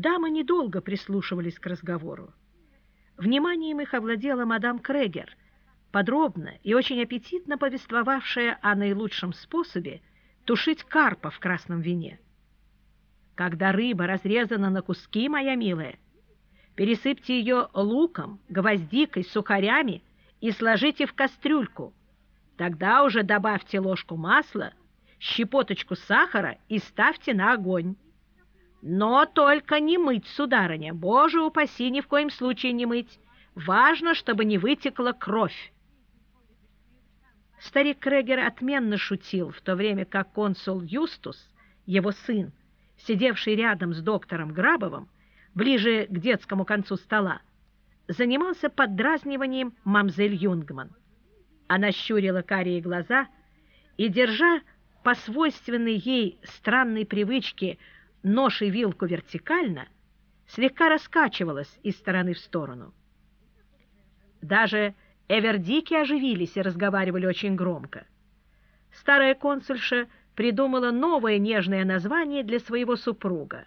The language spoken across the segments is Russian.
Дамы недолго прислушивались к разговору. Вниманием их овладела мадам Крегер, подробно и очень аппетитно повествовавшая о наилучшем способе тушить карпа в красном вине. Когда рыба разрезана на куски, моя милая, пересыпьте ее луком, гвоздикой, сухарями и сложите в кастрюльку. Тогда уже добавьте ложку масла, щепоточку сахара и ставьте на огонь. Но только не мыть, сударыня, боже упаси, ни в коем случае не мыть. Важно, чтобы не вытекла кровь. Старик Крегер отменно шутил, в то время как консул Юстус, его сын, сидевший рядом с доктором Грабовым, ближе к детскому концу стола, занимался поддразниванием мамзель Юнгман. Она щурила карие глаза и, держа по свойственной ей странной привычке нож и вилку вертикально, слегка раскачивалась из стороны в сторону. Даже эвердики оживились и разговаривали очень громко. Старая консульша придумала новое нежное название для своего супруга.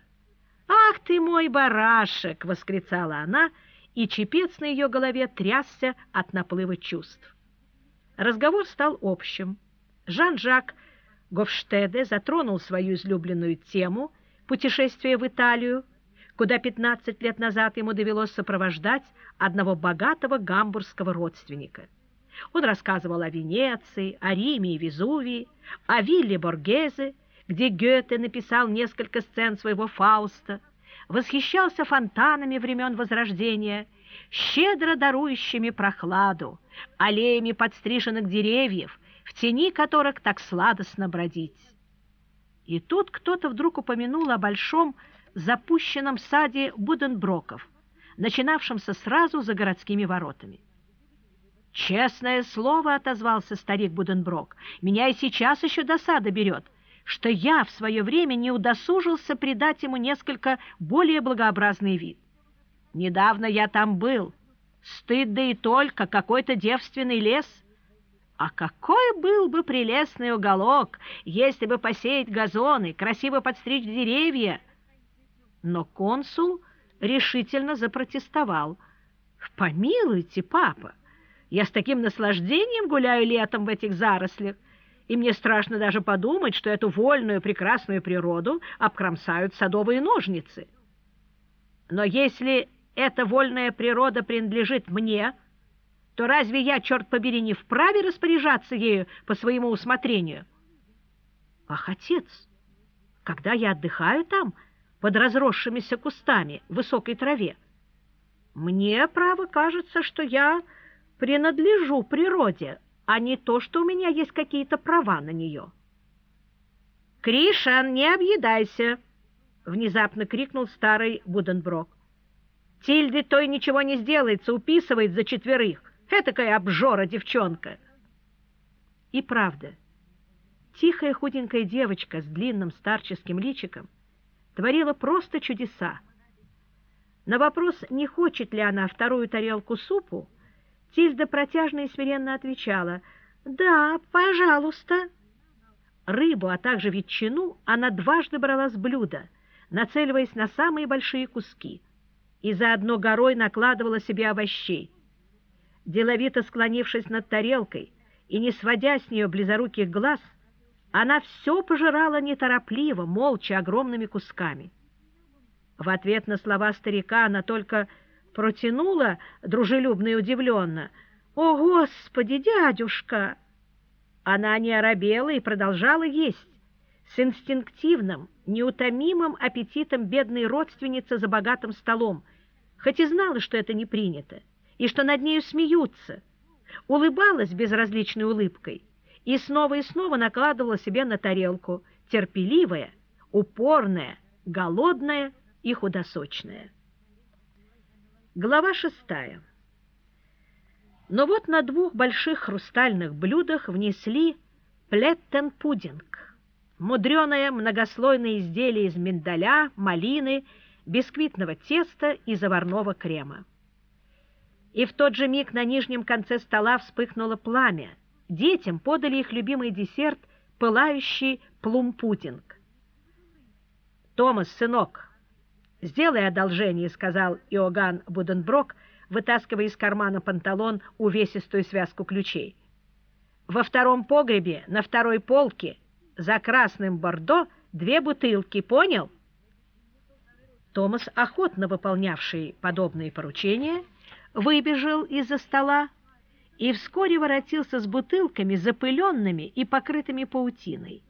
«Ах ты мой барашек!» — восклицала она, и чепец на ее голове трясся от наплыва чувств. Разговор стал общим. Жан-Жак Гофштеде затронул свою излюбленную тему — путешествие в Италию, куда 15 лет назад ему довелось сопровождать одного богатого гамбургского родственника. Он рассказывал о Венеции, о Риме и Везувии, о вилле Боргезе, где Гёте написал несколько сцен своего Фауста, восхищался фонтанами времен Возрождения, щедро дарующими прохладу, аллеями подстриженных деревьев, в тени которых так сладостно бродить. И тут кто-то вдруг упомянул о большом запущенном саде Буденброков, начинавшемся сразу за городскими воротами. «Честное слово», — отозвался старик Буденброк, — «меня и сейчас еще досада берет, что я в свое время не удосужился придать ему несколько более благообразный вид. Недавно я там был. Стыд да и только, какой-то девственный лес — а какой был бы прелестный уголок, если бы посеять газоны, красиво подстричь деревья! Но консул решительно запротестовал. «Помилуйте, папа, я с таким наслаждением гуляю летом в этих зарослях, и мне страшно даже подумать, что эту вольную прекрасную природу обкромсают садовые ножницы. Но если эта вольная природа принадлежит мне, то разве я, черт побери, не вправе распоряжаться ею по своему усмотрению? Ах, отец, когда я отдыхаю там, под разросшимися кустами в высокой траве, мне, право, кажется, что я принадлежу природе, а не то, что у меня есть какие-то права на нее. «Кришан, не объедайся!» — внезапно крикнул старый Буденброк. «Тильде той ничего не сделается, уписывает за четверых. Этакая обжора девчонка. И правда, тихая худенькая девочка с длинным старческим личиком творила просто чудеса. На вопрос, не хочет ли она вторую тарелку супу, Тильда протяжно и смиренно отвечала «Да, пожалуйста». Рыбу, а также ветчину она дважды брала с блюда, нацеливаясь на самые большие куски, и заодно горой накладывала себе овощей деловито склонившись над тарелкой и не сводя с нее близоруких глаз, она все пожирала неторопливо, молча, огромными кусками. В ответ на слова старика она только протянула дружелюбно и удивленно. «О, Господи, дядюшка!» Она не оробела и продолжала есть, с инстинктивным, неутомимым аппетитом бедной родственницы за богатым столом, хоть и знала, что это не принято и что над нею смеются, улыбалась безразличной улыбкой и снова и снова накладывала себе на тарелку, терпеливая, упорная, голодная и худосочная. Глава шестая. Но вот на двух больших хрустальных блюдах внесли плеттен-пудинг, мудреное многослойное изделие из миндаля, малины, бисквитного теста и заварного крема и в тот же миг на нижнем конце стола вспыхнуло пламя. Детям подали их любимый десерт — пылающий плум-пудинг. «Томас, сынок, «Сделай одолжение», — сказал Иоганн Буденброк, вытаскивая из кармана панталон увесистую связку ключей. «Во втором погребе, на второй полке, за красным бордо, две бутылки, понял?» Томас, охотно выполнявший подобные поручения, выбежал из-за стола и вскоре воротился с бутылками, запыленными и покрытыми паутиной.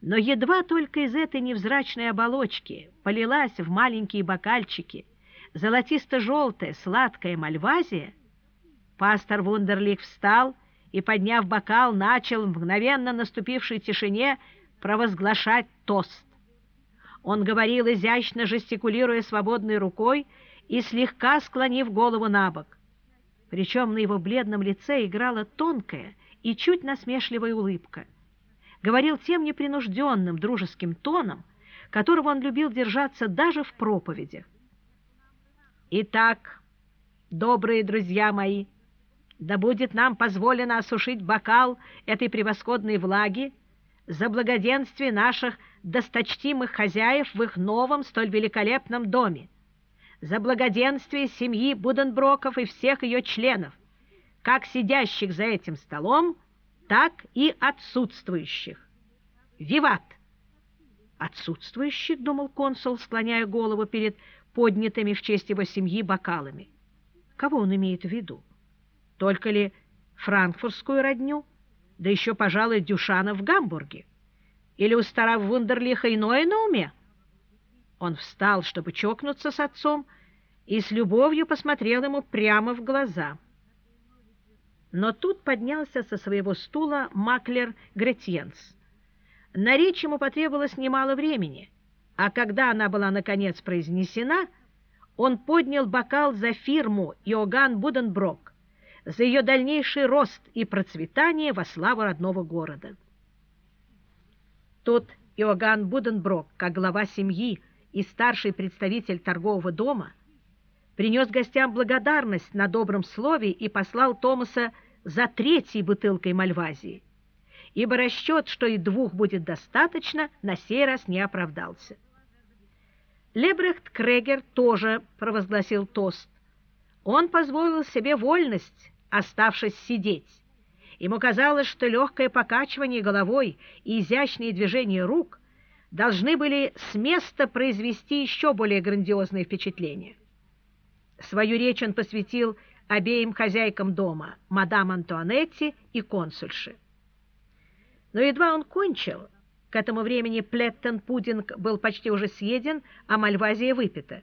Но едва только из этой невзрачной оболочки полилась в маленькие бокальчики золотисто-желтая сладкая мальвазия, пастор Вундерлих встал и, подняв бокал, начал в мгновенно наступившей тишине провозглашать тост. Он говорил, изящно жестикулируя свободной рукой и слегка склонив голову на бок. Причем на его бледном лице играла тонкая и чуть насмешливая улыбка — говорил тем непринужденным, дружеским тоном, которого он любил держаться даже в проповедях. «Итак, добрые друзья мои, да будет нам позволено осушить бокал этой превосходной влаги за благоденствие наших досточтимых хозяев в их новом столь великолепном доме, за благоденствие семьи Буденброков и всех ее членов, как сидящих за этим столом, так и отсутствующих. Виват! Отсутствующих, думал консул, склоняя голову перед поднятыми в честь его семьи бокалами. Кого он имеет в виду? Только ли франкфуртскую родню, да еще, пожалуй, Дюшана в Гамбурге? Или у старого Вундерлиха иное на уме? Он встал, чтобы чокнуться с отцом, и с любовью посмотрел ему прямо в глаза — но тут поднялся со своего стула маклер Гретьенс. На речь ему потребовалось немало времени, а когда она была наконец произнесена, он поднял бокал за фирму Иоганн Буденброк, за ее дальнейший рост и процветание во славу родного города. Тот Иоганн Буденброк, как глава семьи и старший представитель торгового дома, принес гостям благодарность на добром слове и послал Томаса за третьей бутылкой мальвазии, ибо расчет, что и двух будет достаточно, на сей раз не оправдался. Лебрехт Крегер тоже провозгласил тост. Он позволил себе вольность, оставшись сидеть. Ему казалось, что легкое покачивание головой и изящные движения рук должны были с места произвести еще более грандиозное впечатление. Свою речь он посвятил обеим хозяйкам дома, мадам Антуанетти и консульши. Но едва он кончил, к этому времени плеттен-пудинг был почти уже съеден, а мальвазия выпита.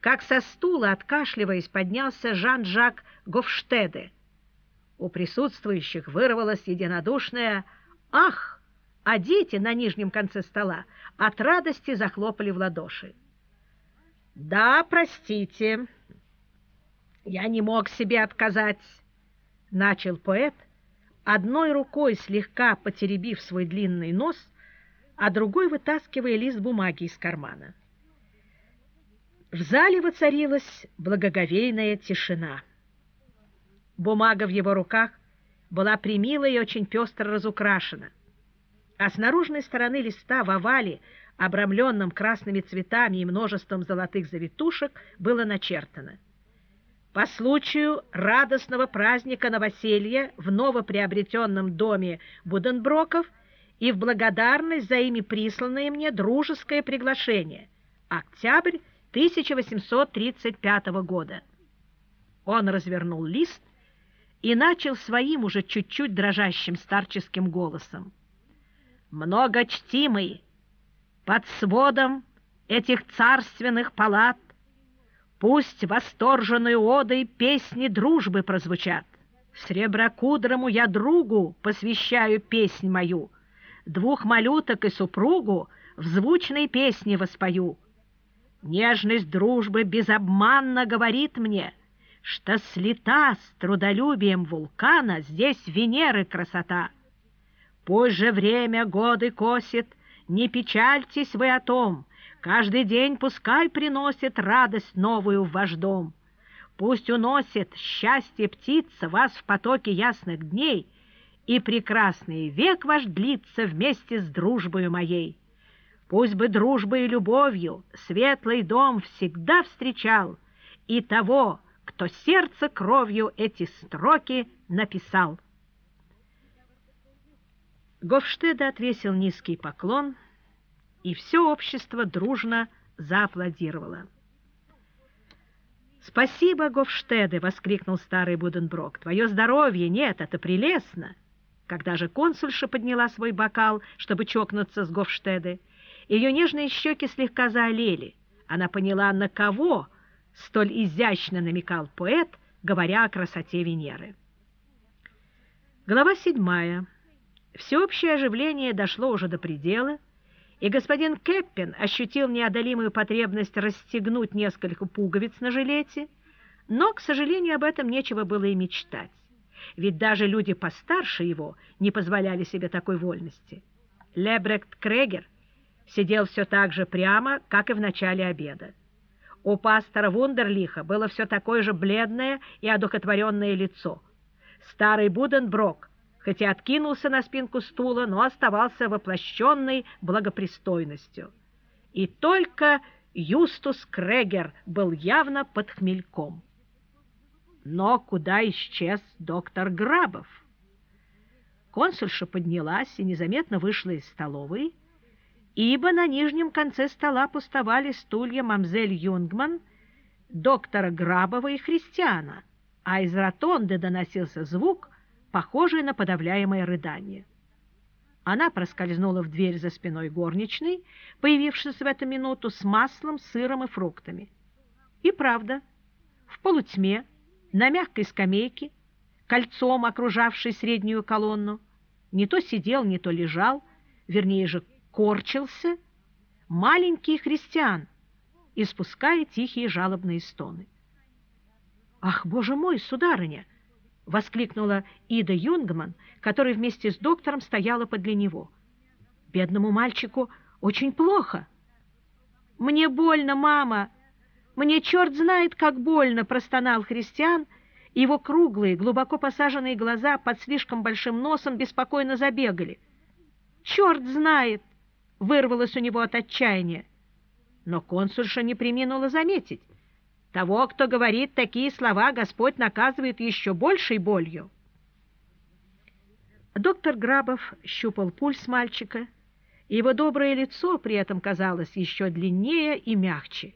Как со стула, откашливаясь, поднялся Жан-Жак Гофштеде. У присутствующих вырвалось единодушное «Ах!», а дети на нижнем конце стола от радости захлопали в ладоши. «Да, простите», «Я не мог себе отказать», — начал поэт, одной рукой слегка потеребив свой длинный нос, а другой вытаскивая лист бумаги из кармана. В зале воцарилась благоговейная тишина. Бумага в его руках была примила и очень пестро разукрашена, а с наружной стороны листа в овале, обрамленном красными цветами и множеством золотых завитушек, было начертано — по случаю радостного праздника новоселья в новоприобретенном доме Буденброков и в благодарность за ими присланное мне дружеское приглашение. Октябрь 1835 года. Он развернул лист и начал своим уже чуть-чуть дрожащим старческим голосом. «Многочтимый, под сводом этих царственных палат Пусть восторженной одой песни дружбы прозвучат. Среброкудрому я другу посвящаю песнь мою, Двух малюток и супругу в звучной песне воспою. Нежность дружбы безобманно говорит мне, Что слета с трудолюбием вулкана Здесь Венеры красота. Пусть же время годы косит, Не печальтесь вы о том, Каждый день пускай приносит радость новую в ваш дом. Пусть уносит счастье птица вас в потоке ясных дней, и прекрасный век ваш длится вместе с дружбою моей. Пусть бы дружбой и любовью светлый дом всегда встречал и того, кто сердце кровью эти строки написал. Гофштеда отвесил низкий поклон, и все общество дружно зааплодировало. «Спасибо, Гофштеде!» — воскликнул старый Буденброк. «Твое здоровье! Нет, это прелестно!» Когда же консульша подняла свой бокал, чтобы чокнуться с Гофштеде, ее нежные щеки слегка заолели. Она поняла, на кого столь изящно намекал поэт, говоря о красоте Венеры. Глава седьмая. Всеобщее оживление дошло уже до предела, и господин Кэппин ощутил неодолимую потребность расстегнуть несколько пуговиц на жилете, но, к сожалению, об этом нечего было и мечтать, ведь даже люди постарше его не позволяли себе такой вольности. Лебрект Крегер сидел все так же прямо, как и в начале обеда. У пастора Вундерлиха было все такое же бледное и одухотворенное лицо. Старый Буденброк хоть и откинулся на спинку стула, но оставался воплощенной благопристойностью. И только Юстус Крегер был явно под хмельком. Но куда исчез доктор Грабов? Консульша поднялась и незаметно вышла из столовой, ибо на нижнем конце стола пустовали стулья мамзель Юнгман, доктора Грабова и Христиана, а из ротонды доносился звук, похожее на подавляемое рыдание. Она проскользнула в дверь за спиной горничной, появившись в эту минуту с маслом, сыром и фруктами. И правда, в полутьме, на мягкой скамейке, кольцом окружавшей среднюю колонну, не то сидел, не то лежал, вернее же корчился, маленький христиан, испуская тихие жалобные стоны. «Ах, боже мой, сударыня!» — воскликнула Ида Юнгман, которая вместе с доктором стояла подле него. «Бедному мальчику очень плохо». «Мне больно, мама! Мне черт знает, как больно!» — простонал Христиан. Его круглые, глубоко посаженные глаза под слишком большим носом беспокойно забегали. «Черт знает!» — вырвалось у него от отчаяния. Но консульша не приминула заметить. Того, кто говорит такие слова, Господь наказывает еще большей болью. Доктор Грабов щупал пульс мальчика, и его доброе лицо при этом казалось еще длиннее и мягче.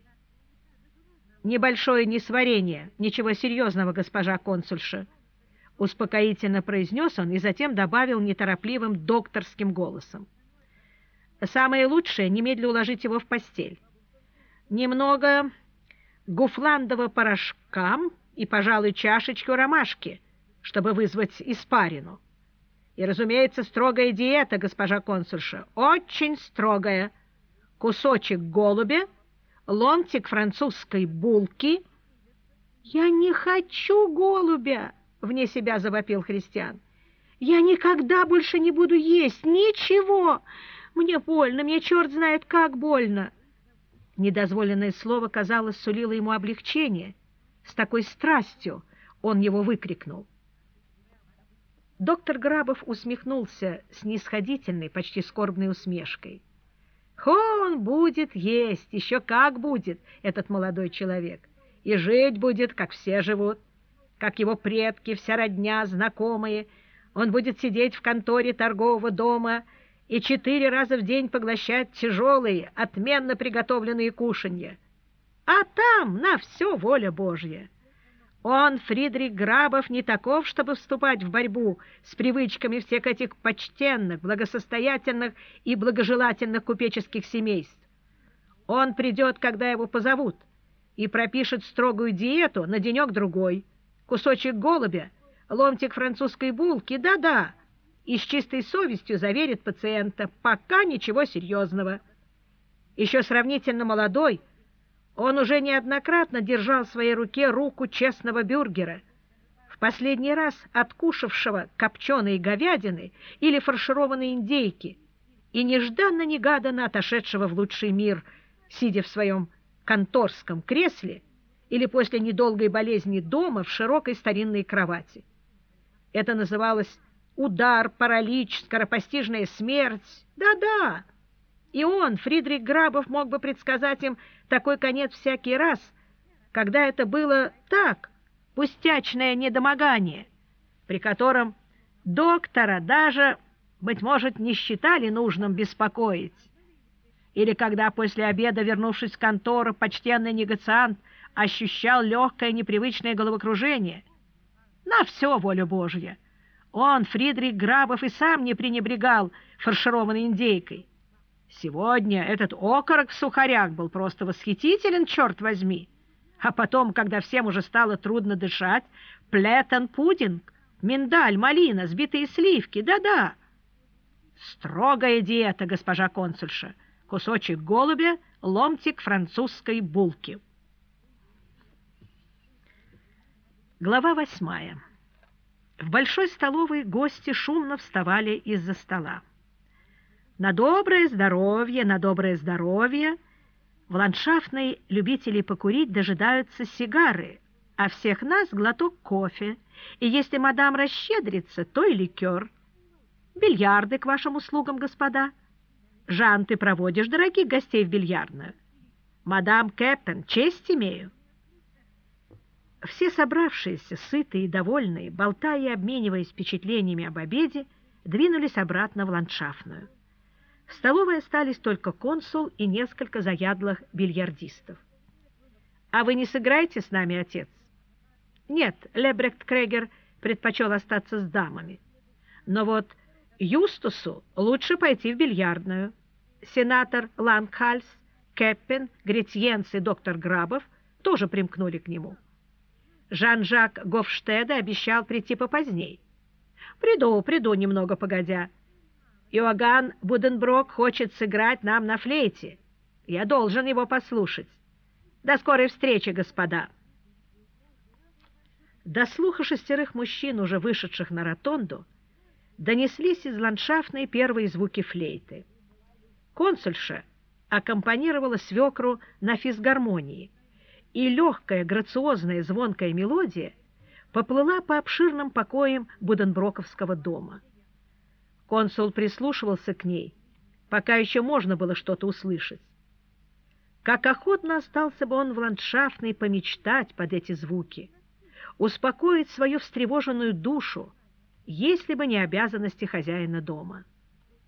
«Небольшое несварение, ничего серьезного, госпожа консульша», — успокоительно произнес он и затем добавил неторопливым докторским голосом. «Самое лучшее — немедленно уложить его в постель. Немного гуфландового порошка и, пожалуй, чашечку ромашки, чтобы вызвать испарину. И, разумеется, строгая диета, госпожа консульша, очень строгая. Кусочек голубя, ломтик французской булки. «Я не хочу голубя!» — вне себя завопил христиан. «Я никогда больше не буду есть ничего! Мне больно, мне черт знает как больно!» Недозволенное слово, казалось, сулило ему облегчение. С такой страстью он его выкрикнул. Доктор Грабов усмехнулся с нисходительной, почти скорбной усмешкой. Он будет есть, еще как будет этот молодой человек, и жить будет, как все живут, как его предки, вся родня, знакомые. Он будет сидеть в конторе торгового дома и четыре раза в день поглощать тяжелые, отменно приготовленные кушанья. А там на все воля Божья. Он, Фридрих Грабов, не таков, чтобы вступать в борьбу с привычками всех этих почтенных, благосостоятельных и благожелательных купеческих семейств. Он придет, когда его позовут, и пропишет строгую диету на денек-другой. Кусочек голубя, ломтик французской булки, да-да, и с чистой совестью заверит пациента, пока ничего серьезного. Еще сравнительно молодой, он уже неоднократно держал в своей руке руку честного бюргера, в последний раз откушавшего копченой говядины или фаршированной индейки и нежданно-негаданно отошедшего в лучший мир, сидя в своем конторском кресле или после недолгой болезни дома в широкой старинной кровати. Это называлось удар, паралич, скоропостижная смерть. Да-да, И он, Фридрих Грабов, мог бы предсказать им такой конец всякий раз, когда это было так, пустячное недомогание, при котором доктора даже, быть может, не считали нужным беспокоить. Или когда после обеда, вернувшись в контору, почтенный негациант ощущал легкое непривычное головокружение. На все волю Божья! Он, Фридрих Грабов, и сам не пренебрегал фаршированной индейкой. Сегодня этот окорок в сухарях был просто восхитителен, черт возьми. А потом, когда всем уже стало трудно дышать, плетен-пудинг, миндаль, малина, сбитые сливки, да-да. Строгая диета, госпожа консульша. Кусочек голубя, ломтик французской булки. Глава восьмая. В большой столовой гости шумно вставали из-за стола. На доброе здоровье, на доброе здоровье. В ландшафтной любителей покурить дожидаются сигары, а всех нас глоток кофе, и если мадам расщедрится, то и ликер. Бильярды к вашим услугам, господа. Жан, ты проводишь дорогих гостей в бильярдную? Мадам Кэппен, честь имею. Все собравшиеся, сытые и довольные, болтая и обмениваясь впечатлениями об обеде, двинулись обратно в ландшафтную. В столовой остались только консул и несколько заядлых бильярдистов. «А вы не сыграете с нами, отец?» «Нет, Лебрехт Крегер предпочел остаться с дамами. Но вот Юстусу лучше пойти в бильярдную. Сенатор Лангхальс, Кеппин, Гретьенс и доктор Грабов тоже примкнули к нему». Жан-Жак Гофштеда обещал прийти попоздней. Приду, приду немного погодя. Иоганн Буденброк хочет сыграть нам на флейте. Я должен его послушать. До скорой встречи, господа. До слуха шестерых мужчин, уже вышедших на ротонду, донеслись из ландшафтной первые звуки флейты. Консульша аккомпанировала свекру на физгармонии — и легкая, грациозная, звонкая мелодия поплыла по обширным покоям Буденброковского дома. Консул прислушивался к ней, пока еще можно было что-то услышать. Как охотно остался бы он в ландшафтной помечтать под эти звуки, успокоить свою встревоженную душу, если бы не обязанности хозяина дома.